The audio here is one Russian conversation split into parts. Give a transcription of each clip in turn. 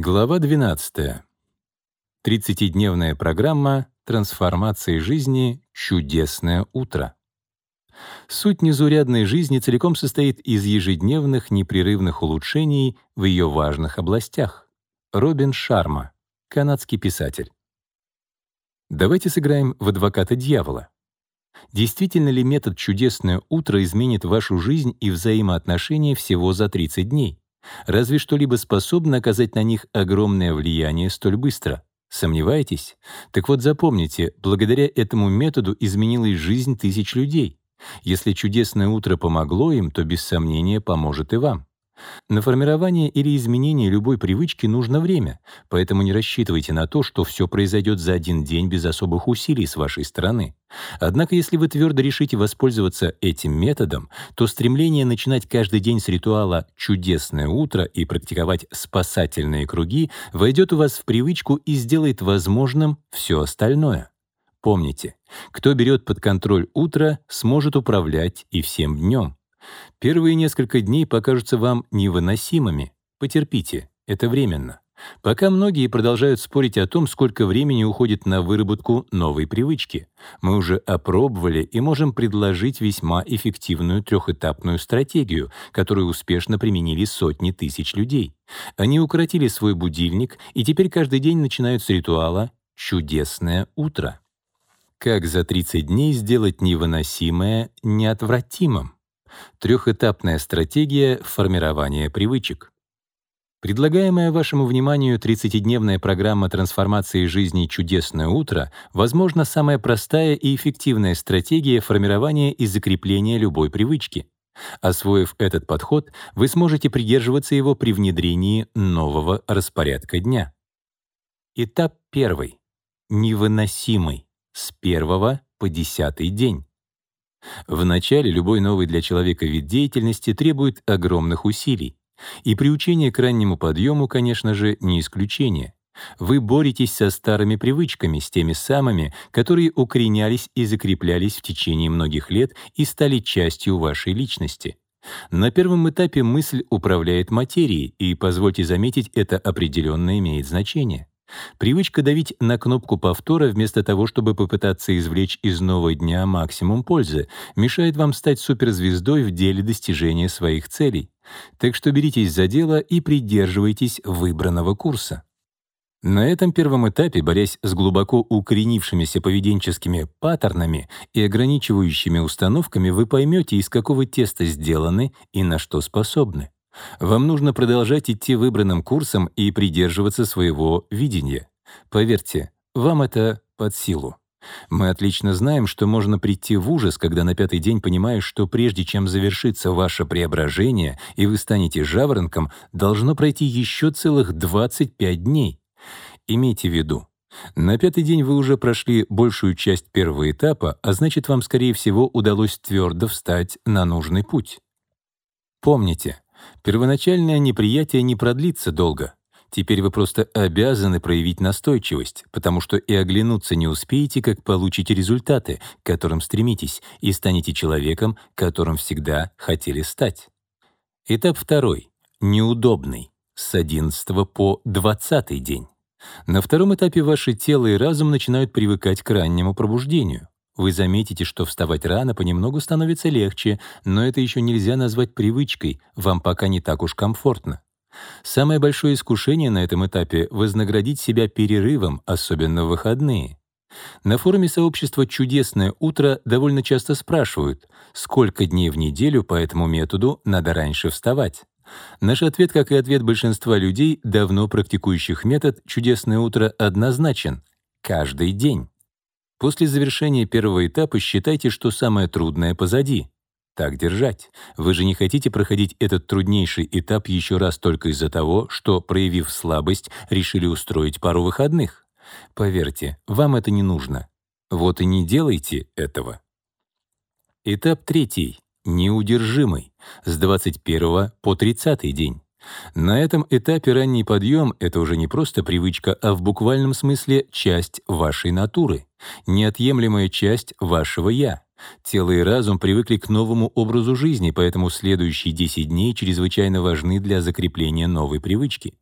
Глава 12. 30-дневная программа трансформации жизни «Чудесное утро». Суть незаурядной жизни целиком состоит из ежедневных непрерывных улучшений в ее важных областях. Робин Шарма, канадский писатель. Давайте сыграем в адвоката дьявола. Действительно ли метод «Чудесное утро» изменит вашу жизнь и взаимоотношения всего за 30 дней? Разве что-либо способно оказать на них огромное влияние столь быстро? Сомневаетесь? Так вот запомните, благодаря этому методу изменилась жизнь тысяч людей. Если чудесное утро помогло им, то без сомнения поможет и вам. На формирование или изменение любой привычки нужно время, поэтому не рассчитывайте на то, что все произойдет за один день без особых усилий с вашей стороны. Однако, если вы твердо решите воспользоваться этим методом, то стремление начинать каждый день с ритуала «чудесное утро» и практиковать спасательные круги войдет у вас в привычку и сделает возможным все остальное. Помните, кто берет под контроль утро, сможет управлять и всем днем. Первые несколько дней покажутся вам невыносимыми. Потерпите, это временно. Пока многие продолжают спорить о том, сколько времени уходит на выработку новой привычки. Мы уже опробовали и можем предложить весьма эффективную трехэтапную стратегию, которую успешно применили сотни тысяч людей. Они укоротили свой будильник и теперь каждый день начинают с ритуала «Чудесное утро». Как за 30 дней сделать невыносимое неотвратимым? Трехэтапная стратегия формирования привычек. Предлагаемая вашему вниманию 30-дневная программа трансформации жизни «Чудесное утро» возможно, самая простая и эффективная стратегия формирования и закрепления любой привычки. Освоив этот подход, вы сможете придерживаться его при внедрении нового распорядка дня. Этап первый. Невыносимый. С первого по десятый день. Вначале любой новый для человека вид деятельности требует огромных усилий. И приучение к раннему подъему, конечно же, не исключение. Вы боретесь со старыми привычками, с теми самыми, которые укоренялись и закреплялись в течение многих лет и стали частью вашей личности. На первом этапе мысль управляет материей, и, позвольте заметить, это определенно имеет значение. Привычка давить на кнопку повтора вместо того, чтобы попытаться извлечь из нового дня максимум пользы, мешает вам стать суперзвездой в деле достижения своих целей. Так что беритесь за дело и придерживайтесь выбранного курса. На этом первом этапе, борясь с глубоко укоренившимися поведенческими паттернами и ограничивающими установками, вы поймете, из какого теста сделаны и на что способны. Вам нужно продолжать идти выбранным курсом и придерживаться своего видения. Поверьте, вам это под силу. Мы отлично знаем, что можно прийти в ужас, когда на пятый день понимаешь, что прежде чем завершится ваше преображение и вы станете жаворонком, должно пройти еще целых 25 дней. Имейте в виду, на пятый день вы уже прошли большую часть первого этапа, а значит, вам, скорее всего, удалось твердо встать на нужный путь. Помните, Первоначальное неприятие не продлится долго. Теперь вы просто обязаны проявить настойчивость, потому что и оглянуться не успеете, как получите результаты, к которым стремитесь, и станете человеком, которым всегда хотели стать. Этап второй. Неудобный. С 11 по 20 день. На втором этапе ваше тело и разум начинают привыкать к раннему пробуждению. Вы заметите, что вставать рано понемногу становится легче, но это еще нельзя назвать привычкой, вам пока не так уж комфортно. Самое большое искушение на этом этапе — вознаградить себя перерывом, особенно в выходные. На форуме сообщества «Чудесное утро» довольно часто спрашивают, сколько дней в неделю по этому методу надо раньше вставать. Наш ответ, как и ответ большинства людей, давно практикующих метод «Чудесное утро» однозначен — каждый день. После завершения первого этапа считайте, что самое трудное позади. Так держать. Вы же не хотите проходить этот труднейший этап еще раз только из-за того, что, проявив слабость, решили устроить пару выходных. Поверьте, вам это не нужно. Вот и не делайте этого. Этап третий. Неудержимый. С 21 по 30 день. На этом этапе ранний подъем — это уже не просто привычка, а в буквальном смысле часть вашей натуры, неотъемлемая часть вашего «я». Тело и разум привыкли к новому образу жизни, поэтому следующие 10 дней чрезвычайно важны для закрепления новой привычки.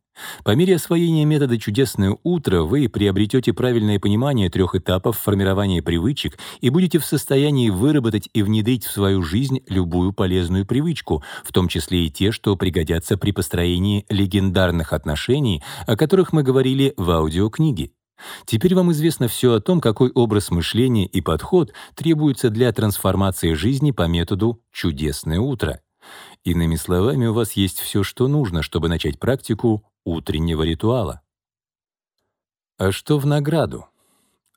По мере освоения метода «Чудесное утро» вы приобретете правильное понимание трех этапов формирования привычек и будете в состоянии выработать и внедрить в свою жизнь любую полезную привычку, в том числе и те, что пригодятся при построении легендарных отношений, о которых мы говорили в аудиокниге. Теперь вам известно все о том, какой образ мышления и подход требуются для трансформации жизни по методу «Чудесное утро». Иными словами, у вас есть все, что нужно, чтобы начать практику утреннего ритуала. А что в награду?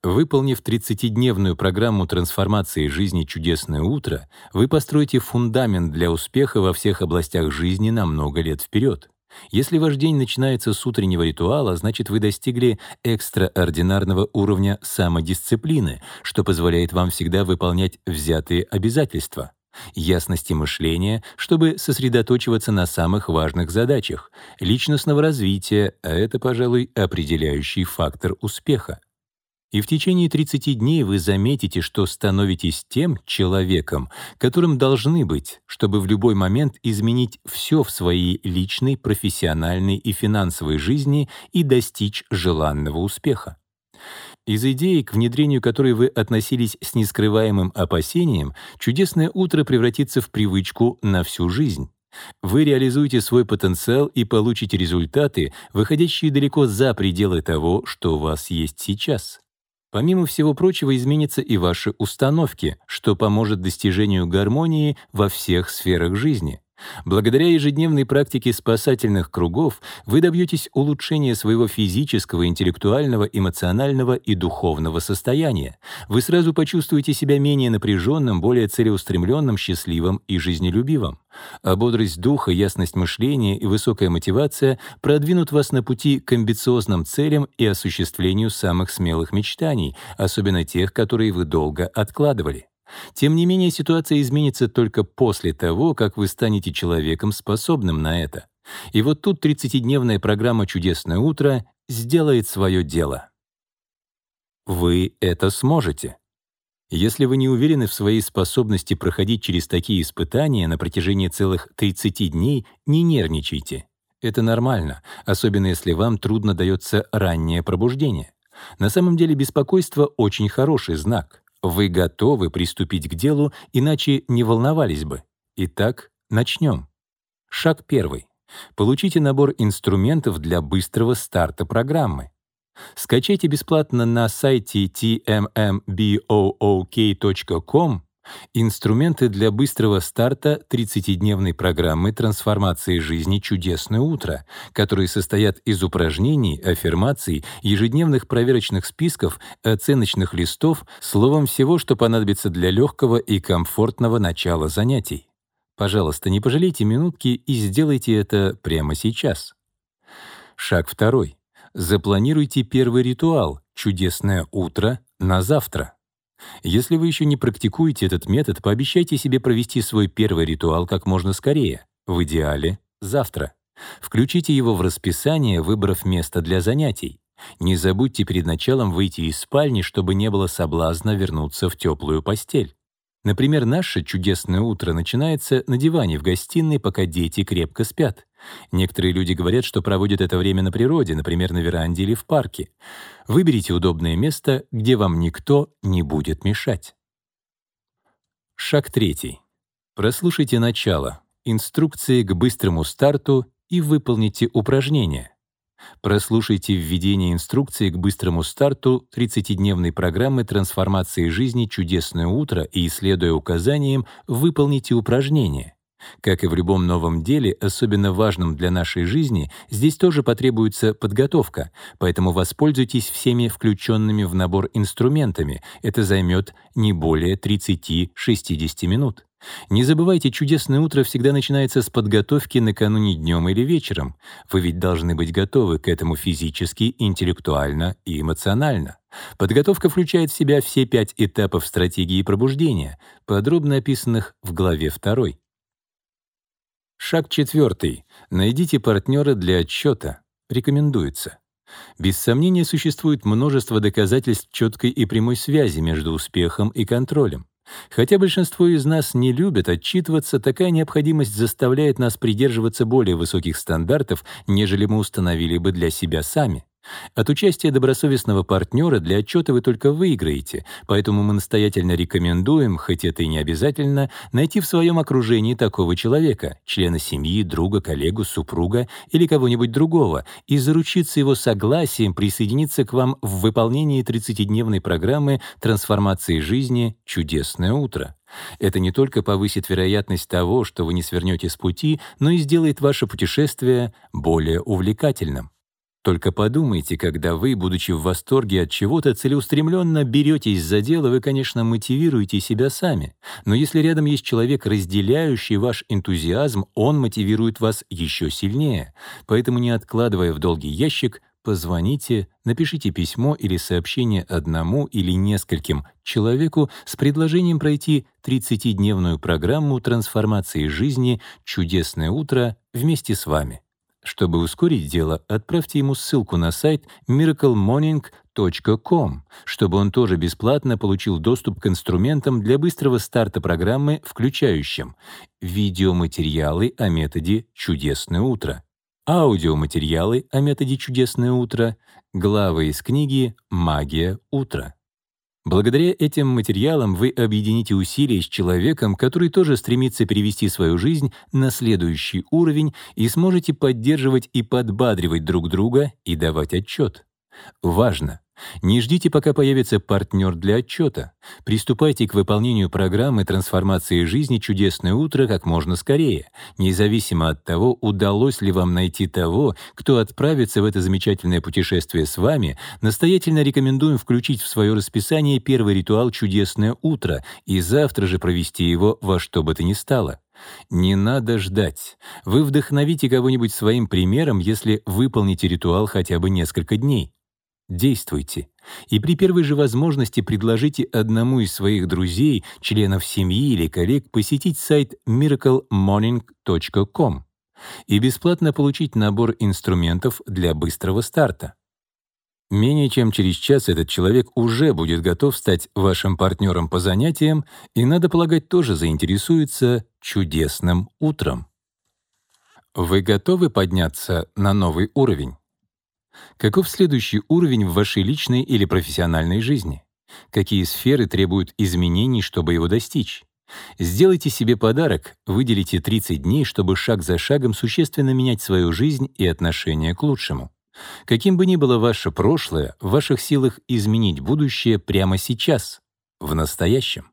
Выполнив 30-дневную программу трансформации жизни «Чудесное утро», вы построите фундамент для успеха во всех областях жизни на много лет вперед. Если ваш день начинается с утреннего ритуала, значит, вы достигли экстраординарного уровня самодисциплины, что позволяет вам всегда выполнять взятые обязательства ясности мышления, чтобы сосредоточиваться на самых важных задачах, личностного развития, а это, пожалуй, определяющий фактор успеха. И в течение 30 дней вы заметите, что становитесь тем человеком, которым должны быть, чтобы в любой момент изменить все в своей личной, профессиональной и финансовой жизни и достичь желанного успеха. Из идеи, к внедрению которой вы относились с нескрываемым опасением, чудесное утро превратится в привычку на всю жизнь. Вы реализуете свой потенциал и получите результаты, выходящие далеко за пределы того, что у вас есть сейчас. Помимо всего прочего, изменятся и ваши установки, что поможет достижению гармонии во всех сферах жизни. Благодаря ежедневной практике спасательных кругов вы добьетесь улучшения своего физического, интеллектуального, эмоционального и духовного состояния. Вы сразу почувствуете себя менее напряженным, более целеустремленным, счастливым и жизнелюбивым. А бодрость духа, ясность мышления и высокая мотивация продвинут вас на пути к амбициозным целям и осуществлению самых смелых мечтаний, особенно тех, которые вы долго откладывали. Тем не менее, ситуация изменится только после того, как вы станете человеком, способным на это. И вот тут 30-дневная программа «Чудесное утро» сделает свое дело. Вы это сможете. Если вы не уверены в своей способности проходить через такие испытания на протяжении целых 30 дней, не нервничайте. Это нормально, особенно если вам трудно дается раннее пробуждение. На самом деле беспокойство — очень хороший знак. Вы готовы приступить к делу, иначе не волновались бы. Итак, начнем. Шаг первый. Получите набор инструментов для быстрого старта программы. Скачайте бесплатно на сайте tmmbook.com Инструменты для быстрого старта 30-дневной программы трансформации жизни «Чудесное утро», которые состоят из упражнений, аффирмаций, ежедневных проверочных списков, оценочных листов, словом, всего, что понадобится для легкого и комфортного начала занятий. Пожалуйста, не пожалейте минутки и сделайте это прямо сейчас. Шаг второй. Запланируйте первый ритуал «Чудесное утро» на завтра. Если вы еще не практикуете этот метод, пообещайте себе провести свой первый ритуал как можно скорее, в идеале завтра. Включите его в расписание, выбрав место для занятий. Не забудьте перед началом выйти из спальни, чтобы не было соблазна вернуться в теплую постель. Например, наше чудесное утро начинается на диване в гостиной, пока дети крепко спят. Некоторые люди говорят, что проводят это время на природе, например, на веранде или в парке. Выберите удобное место, где вам никто не будет мешать. Шаг третий. Прослушайте начало, инструкции к быстрому старту и выполните упражнения. Прослушайте введение инструкции к быстрому старту 30-дневной программы трансформации жизни «Чудесное утро» и, следуя указаниям, выполните упражнения. Как и в любом новом деле, особенно важном для нашей жизни, здесь тоже потребуется подготовка, поэтому воспользуйтесь всеми включенными в набор инструментами. Это займет не более 30-60 минут. Не забывайте, чудесное утро всегда начинается с подготовки накануне днем или вечером. Вы ведь должны быть готовы к этому физически, интеллектуально и эмоционально. Подготовка включает в себя все пять этапов стратегии пробуждения, подробно описанных в главе 2. Шаг четвертый. Найдите партнера для отчета. Рекомендуется. Без сомнения, существует множество доказательств четкой и прямой связи между успехом и контролем. Хотя большинство из нас не любят отчитываться, такая необходимость заставляет нас придерживаться более высоких стандартов, нежели мы установили бы для себя сами. От участия добросовестного партнера для отчета вы только выиграете, поэтому мы настоятельно рекомендуем, хоть это и не обязательно, найти в своем окружении такого человека, члена семьи, друга, коллегу, супруга или кого-нибудь другого, и заручиться его согласием присоединиться к вам в выполнении 30-дневной программы трансформации жизни «Чудесное утро». Это не только повысит вероятность того, что вы не свернете с пути, но и сделает ваше путешествие более увлекательным. Только подумайте, когда вы, будучи в восторге от чего-то, целеустремленно беретесь за дело, вы, конечно, мотивируете себя сами. Но если рядом есть человек, разделяющий ваш энтузиазм, он мотивирует вас еще сильнее. Поэтому, не откладывая в долгий ящик, позвоните, напишите письмо или сообщение одному или нескольким человеку с предложением пройти 30-дневную программу трансформации жизни «Чудесное утро» вместе с вами. Чтобы ускорить дело, отправьте ему ссылку на сайт miraclemorning.com, чтобы он тоже бесплатно получил доступ к инструментам для быстрого старта программы, включающим видеоматериалы о методе «Чудесное утро», аудиоматериалы о методе «Чудесное утро», главы из книги «Магия утра». Благодаря этим материалам вы объедините усилия с человеком, который тоже стремится перевести свою жизнь на следующий уровень и сможете поддерживать и подбадривать друг друга и давать отчет. Важно! Не ждите, пока появится партнер для отчета. Приступайте к выполнению программы трансформации жизни «Чудесное утро» как можно скорее, независимо от того, удалось ли вам найти того, кто отправится в это замечательное путешествие с вами, настоятельно рекомендуем включить в свое расписание первый ритуал «Чудесное утро» и завтра же провести его во что бы то ни стало. Не надо ждать. Вы вдохновите кого-нибудь своим примером, если выполните ритуал хотя бы несколько дней. Действуйте. И при первой же возможности предложите одному из своих друзей, членов семьи или коллег посетить сайт miraclemorning.com и бесплатно получить набор инструментов для быстрого старта. Менее чем через час этот человек уже будет готов стать вашим партнером по занятиям и, надо полагать, тоже заинтересуется чудесным утром. Вы готовы подняться на новый уровень? Каков следующий уровень в вашей личной или профессиональной жизни? Какие сферы требуют изменений, чтобы его достичь? Сделайте себе подарок, выделите 30 дней, чтобы шаг за шагом существенно менять свою жизнь и отношение к лучшему. Каким бы ни было ваше прошлое, в ваших силах изменить будущее прямо сейчас, в настоящем.